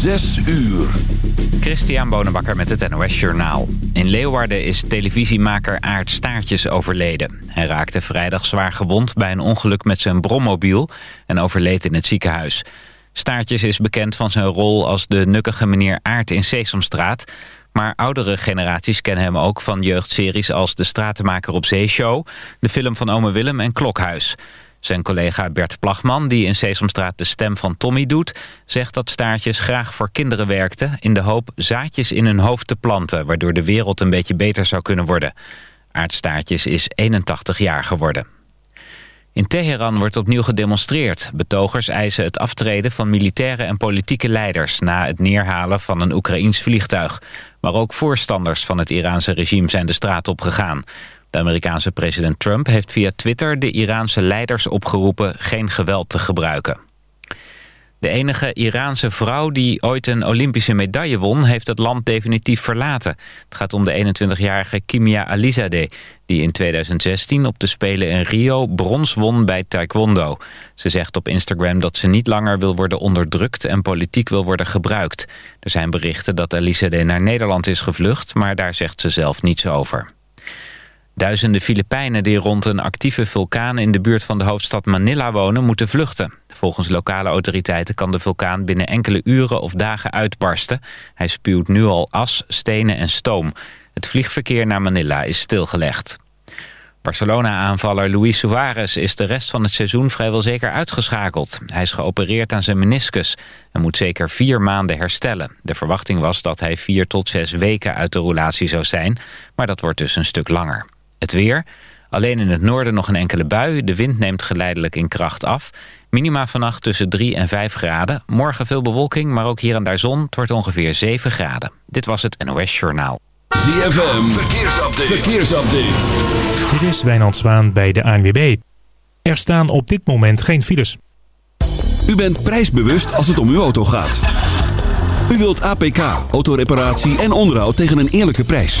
Zes uur. Christian Bonenbakker met het NOS Journaal. In Leeuwarden is televisiemaker Aart Staartjes overleden. Hij raakte vrijdag zwaar gewond bij een ongeluk met zijn brommobiel... en overleed in het ziekenhuis. Staartjes is bekend van zijn rol als de nukkige meneer Aart in Sesamstraat... maar oudere generaties kennen hem ook van jeugdseries als De Stratenmaker op Zeeshow... de film van Ome Willem en Klokhuis... Zijn collega Bert Plagman, die in Sesamstraat de stem van Tommy doet... zegt dat Staartjes graag voor kinderen werkte... in de hoop zaadjes in hun hoofd te planten... waardoor de wereld een beetje beter zou kunnen worden. Aardstaartjes is 81 jaar geworden. In Teheran wordt opnieuw gedemonstreerd. Betogers eisen het aftreden van militaire en politieke leiders... na het neerhalen van een Oekraïns vliegtuig. Maar ook voorstanders van het Iraanse regime zijn de straat op gegaan. De Amerikaanse president Trump heeft via Twitter de Iraanse leiders opgeroepen geen geweld te gebruiken. De enige Iraanse vrouw die ooit een Olympische medaille won... heeft het land definitief verlaten. Het gaat om de 21-jarige Kimia Alizadeh... die in 2016 op de Spelen in Rio brons won bij taekwondo. Ze zegt op Instagram dat ze niet langer wil worden onderdrukt... en politiek wil worden gebruikt. Er zijn berichten dat Alizadeh naar Nederland is gevlucht... maar daar zegt ze zelf niets over. Duizenden Filipijnen die rond een actieve vulkaan in de buurt van de hoofdstad Manila wonen moeten vluchten. Volgens lokale autoriteiten kan de vulkaan binnen enkele uren of dagen uitbarsten. Hij spuwt nu al as, stenen en stoom. Het vliegverkeer naar Manila is stilgelegd. Barcelona-aanvaller Luis Suarez is de rest van het seizoen vrijwel zeker uitgeschakeld. Hij is geopereerd aan zijn meniscus en moet zeker vier maanden herstellen. De verwachting was dat hij vier tot zes weken uit de roulatie zou zijn, maar dat wordt dus een stuk langer. Het weer. Alleen in het noorden nog een enkele bui. De wind neemt geleidelijk in kracht af. Minima vannacht tussen 3 en 5 graden. Morgen veel bewolking, maar ook hier en daar zon. Het wordt ongeveer 7 graden. Dit was het NOS Journaal. ZFM. Verkeersupdate. Verkeersupdate. Dit is Wijnand Zwaan bij de ANWB. Er staan op dit moment geen files. U bent prijsbewust als het om uw auto gaat. U wilt APK, autoreparatie en onderhoud tegen een eerlijke prijs.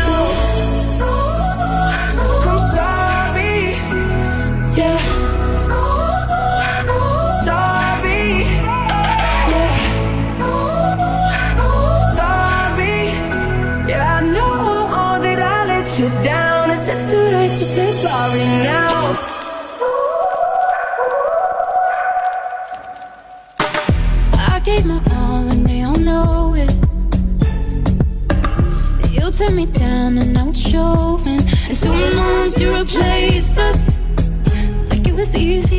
easy.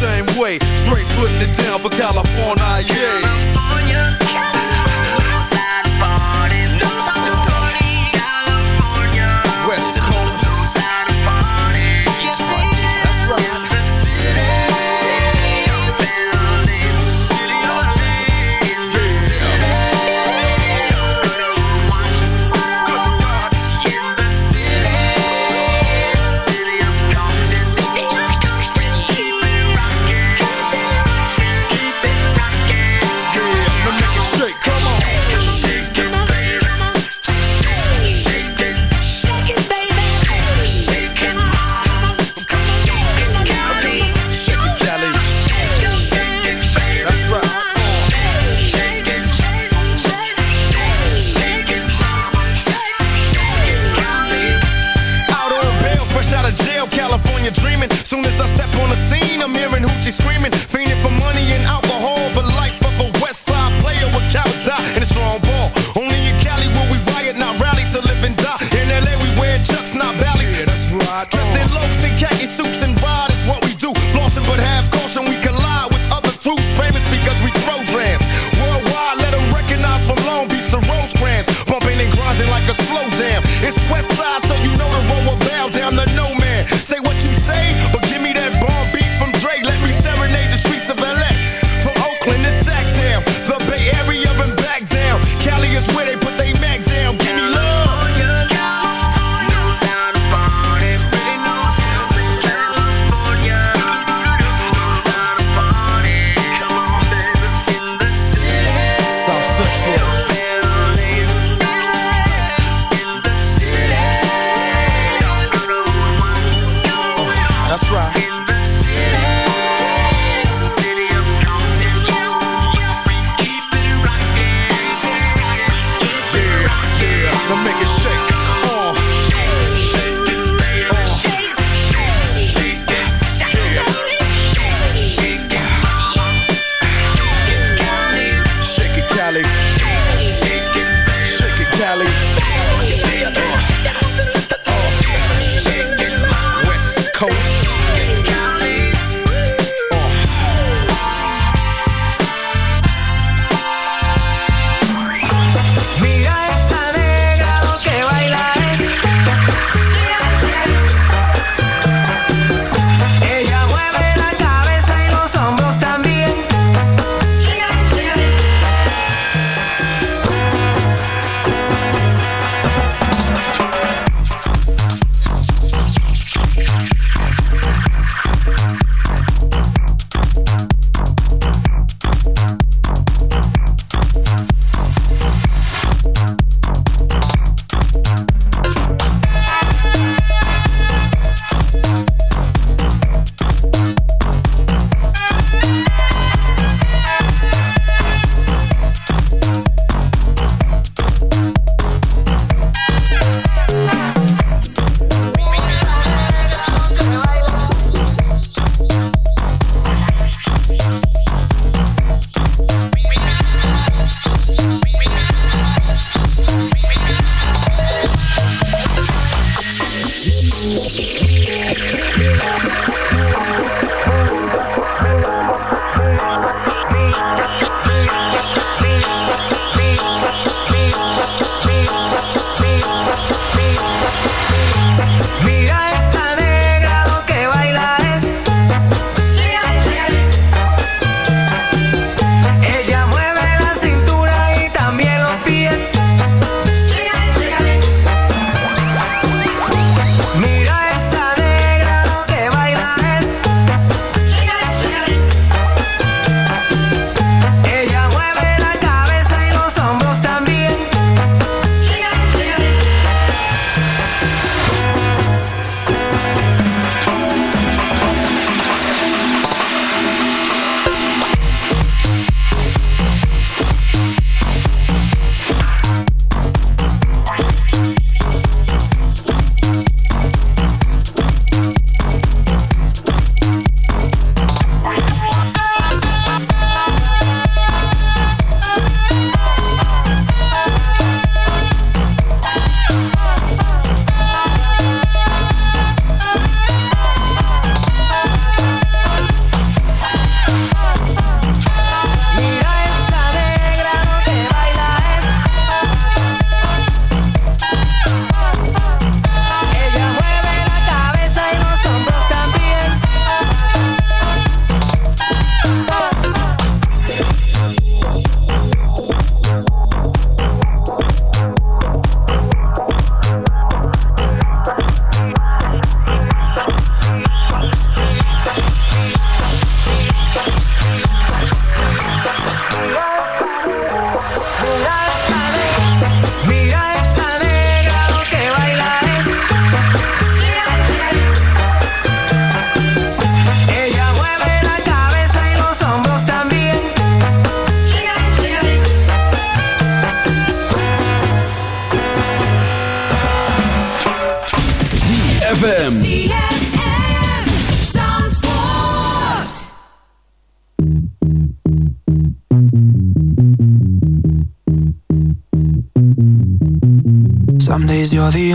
same way. Straight putting it down for California, yeah. California.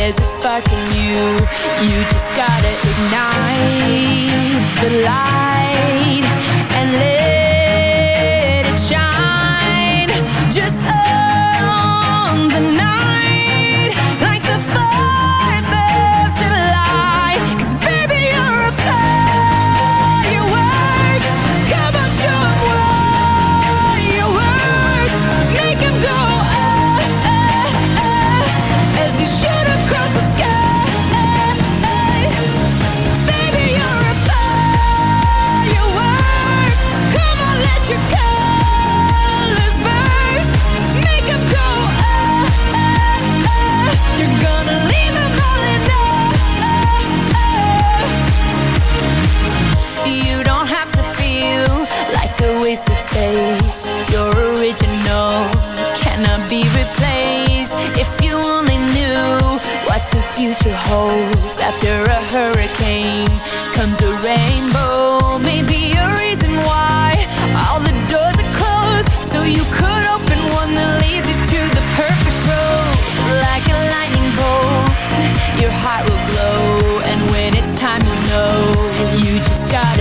there's a spark in you. You just gotta ignite the light And live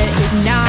It's not.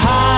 behind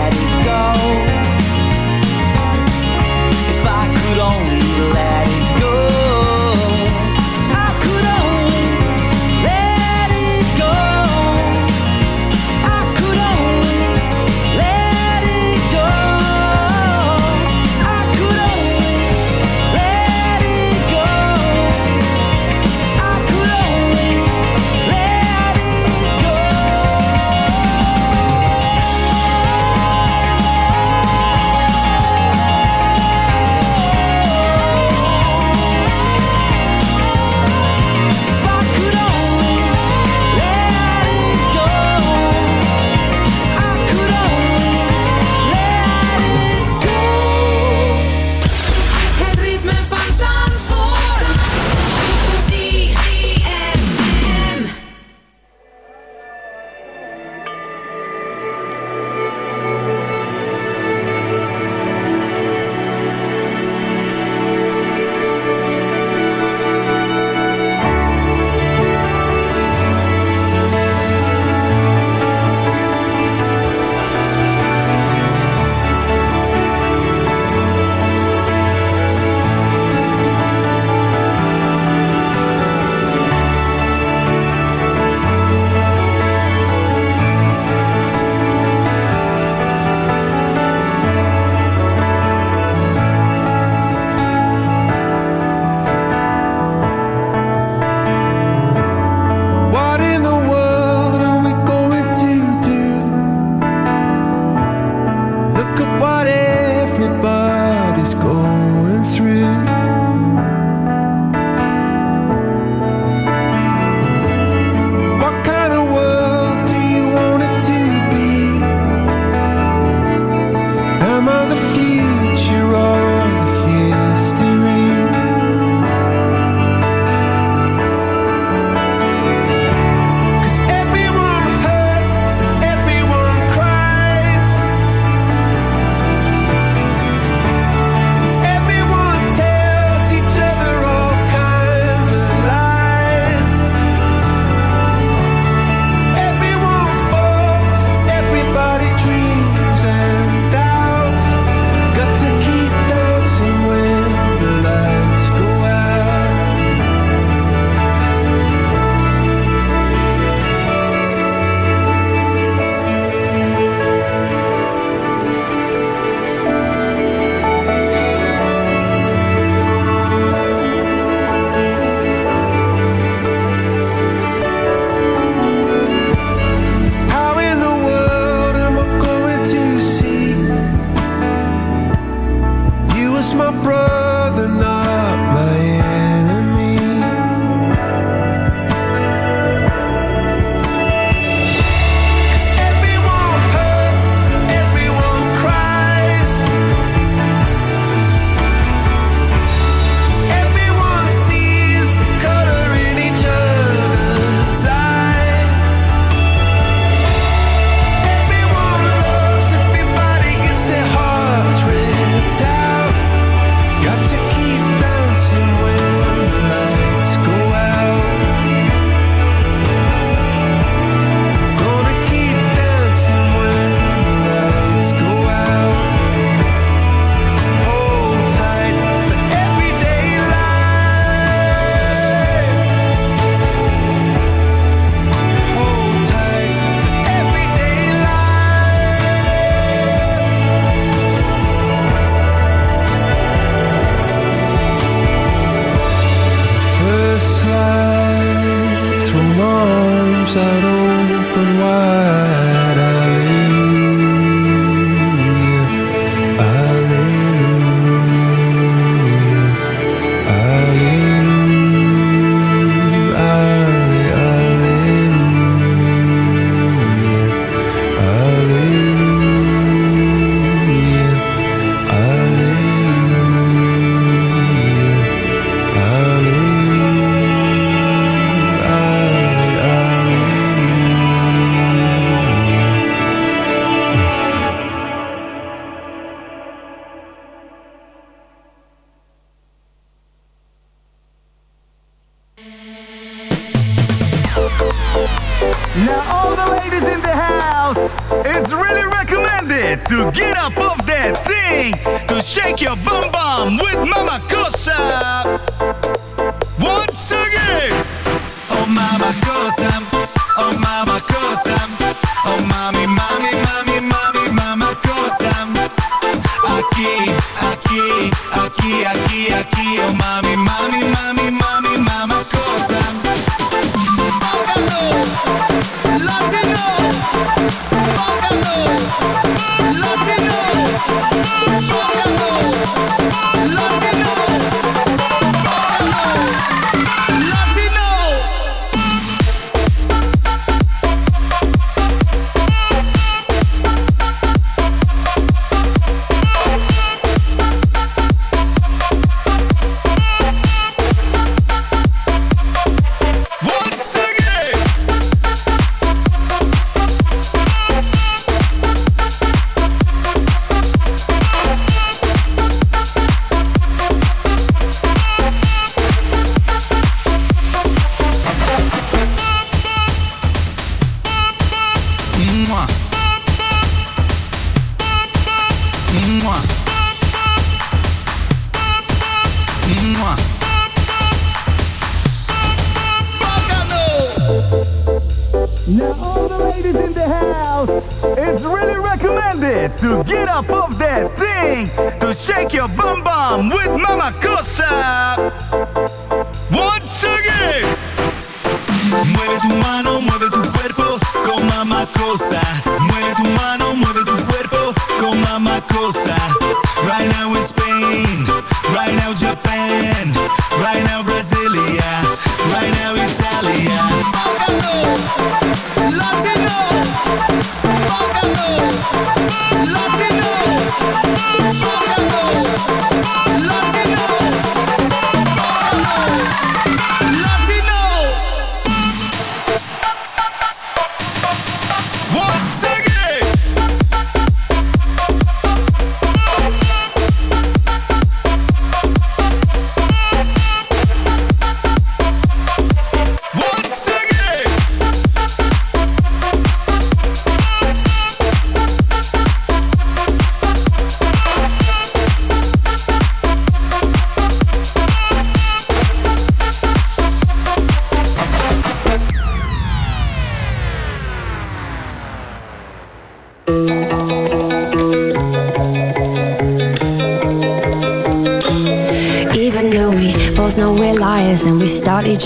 get up off that thing to shake your bum bum with Mama Cosa. Once again, oh Mama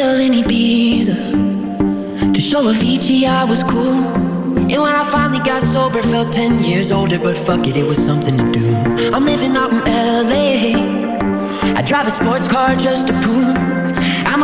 pill in Ibiza to show Avicii I was cool. And when I finally got sober, felt 10 years older, but fuck it, it was something to do. I'm living out in LA. I drive a sports car just to prove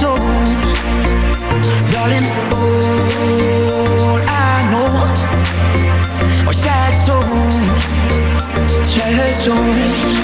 soul, darling. All I know sad souls, sad souls.